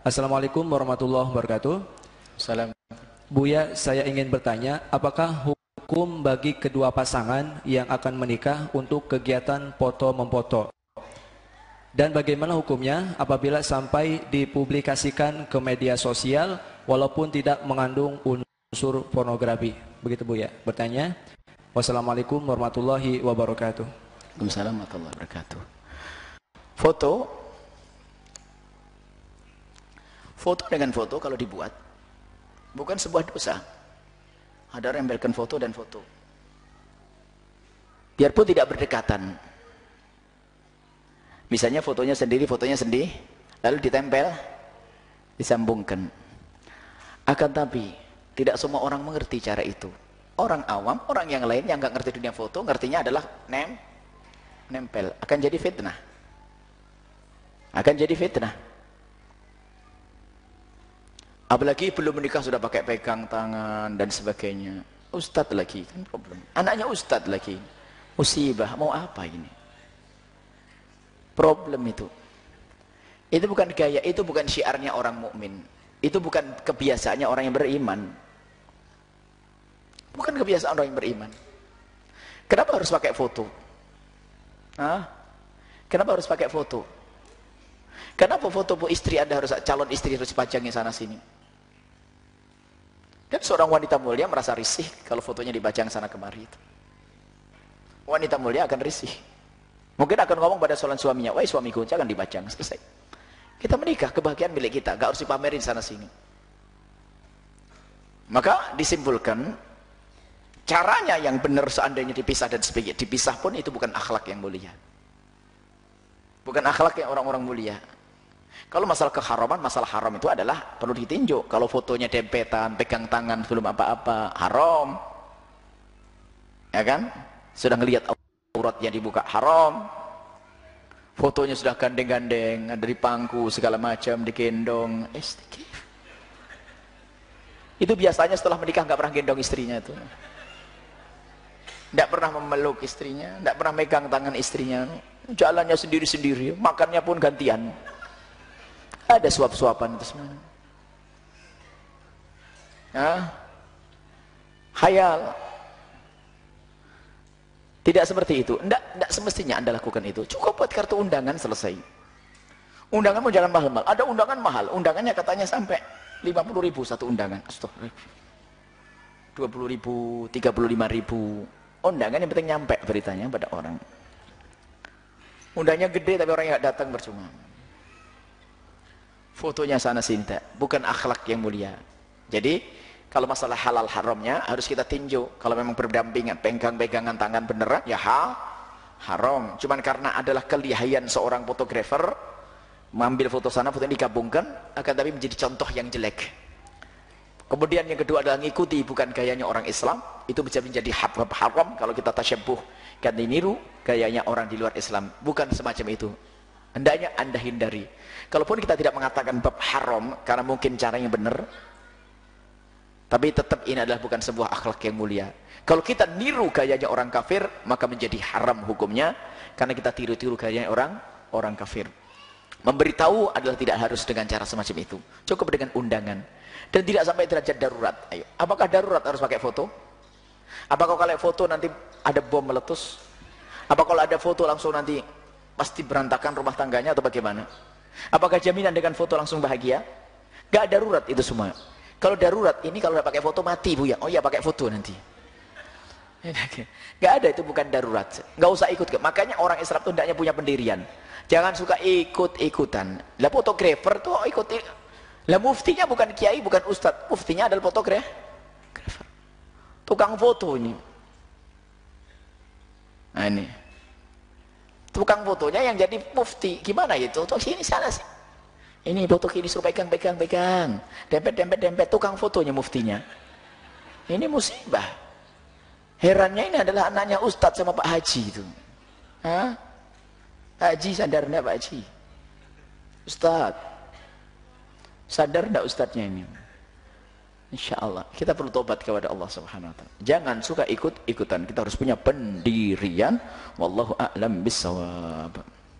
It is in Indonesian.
Assalamualaikum warahmatullahi wabarakatuh. Salam. Buya, saya ingin bertanya, apakah hukum bagi kedua pasangan yang akan menikah untuk kegiatan foto memfoto? Dan bagaimana hukumnya apabila sampai dipublikasikan ke media sosial walaupun tidak mengandung unsur pornografi? Begitu Buya. Bertanya. Wassalamualaikum warahmatullahi wabarakatuh. Waalaikumsalam warahmatullahi wabarakatuh. Foto Foto dengan foto kalau dibuat bukan sebuah dosa. Ada memberikan foto dan foto. Biarpun tidak berdekatan. Misalnya fotonya sendiri, fotonya sendiri, lalu ditempel, disambungkan. Akan tapi, tidak semua orang mengerti cara itu. Orang awam, orang yang lain yang nggak ngerti dunia foto, ngertinya adalah nem, nempel. Akan jadi fitnah. Akan jadi fitnah. Apalagi belum menikah sudah pakai pegang tangan dan sebagainya. Ustadz lagi kan problem. Anaknya ustadz lagi. Musibah mau apa ini? Problem itu. Itu bukan gaya, itu bukan syiarnya orang mukmin. Itu bukan kebiasaannya orang yang beriman. Bukan kebiasaan orang yang beriman. Kenapa harus pakai foto? Hah? Kenapa harus pakai foto? Kenapa foto bu istri Anda harus calon istri harus dipajangin sana sini? Seorang wanita mulia merasa risih kalau fotonya dibajang sana kemari itu. Wanita mulia akan risih. Mungkin akan ngomong pada soalan suaminya, wah suamiku jangan dibajang, selesai. Kita menikah, kebahagiaan milik kita, gak harus dipamerin sana sini. Maka disimpulkan, caranya yang benar seandainya dipisah dan sebagainya, dipisah pun itu bukan akhlak yang mulia. Bukan akhlak yang orang-orang mulia. Kalau masalah keharaman, masalah haram itu adalah perlu ditinjau. Kalau fotonya dempetan, pegang tangan sebelum apa-apa, haram. Ya kan? Sudah ngelihat yang dibuka, haram. Fotonya sudah gandeng-gandeng, dari pangku segala macam, digendong. Eh, itu biasanya setelah menikah nggak pernah gendong istrinya itu. Tidak pernah memeluk istrinya, tidak pernah megang tangan istrinya. Jalannya sendiri-sendiri, makannya pun gantian. Ada suap-suapan itu semua. Ya. Hayal. Tidak seperti itu. Tidak, tidak semestinya Anda lakukan itu. Cukup buat kartu undangan selesai. Undangan mau jangan mahal-mahal. Ada undangan mahal. Undangannya katanya sampai 50 ribu satu undangan. Astagfirullah. 20 ribu, 35 ribu. Undangan yang penting nyampe beritanya pada orang. Undangnya gede tapi orang yang datang percuma fotonya sana sini bukan akhlak yang mulia. Jadi kalau masalah halal haramnya harus kita tinjau kalau memang berdampingan pegang-pegangan tangan beneran ya ha, haram. Cuman karena adalah kelihayan seorang fotografer mengambil foto sana foto ini digabungkan akan tapi menjadi contoh yang jelek. Kemudian yang kedua adalah mengikuti bukan gayanya orang Islam. Itu bisa menjadi haram kalau kita tasyabuh kan niru gayanya orang di luar Islam. Bukan semacam itu hendaknya anda hindari. Kalaupun kita tidak mengatakan bab haram karena mungkin caranya benar tapi tetap ini adalah bukan sebuah akhlak yang mulia. Kalau kita niru gayanya orang kafir maka menjadi haram hukumnya karena kita tiru-tiru gayanya orang orang kafir. Memberitahu adalah tidak harus dengan cara semacam itu. Cukup dengan undangan. Dan tidak sampai derajat darurat. Ayo apakah darurat harus pakai foto? Apakah kalau foto nanti ada bom meletus? Apa kalau ada foto langsung nanti pasti berantakan rumah tangganya atau bagaimana? Apakah jaminan dengan foto langsung bahagia? Gak darurat itu semua. Kalau darurat ini kalau pakai foto mati bu ya? Oh iya pakai foto nanti. Gak ada itu bukan darurat. Gak usah ikut makanya orang Islam itu hendaknya punya pendirian. Jangan suka ikut-ikutan. Lah fotografer tuh ikut lah muftinya bukan kiai bukan ustad muftinya adalah fotografer. Tukang foto ini nah ini tukang fotonya yang jadi mufti. Gimana itu? Tuh sini sana sih. Ini foto kini suruh pegang pegang pegang. Dempet dempet dempet tukang fotonya muftinya. Ini musibah. Herannya ini adalah anaknya ustadz sama pak haji itu. Hah? Pak haji sadar enggak pak haji? Ustadz. Sadar enggak ustadznya ini Insya Allah kita perlu tobat kepada Allah Subhanahu Wa Taala. Jangan suka ikut ikutan. Kita harus punya pendirian. Wallahu a'lam bisawab.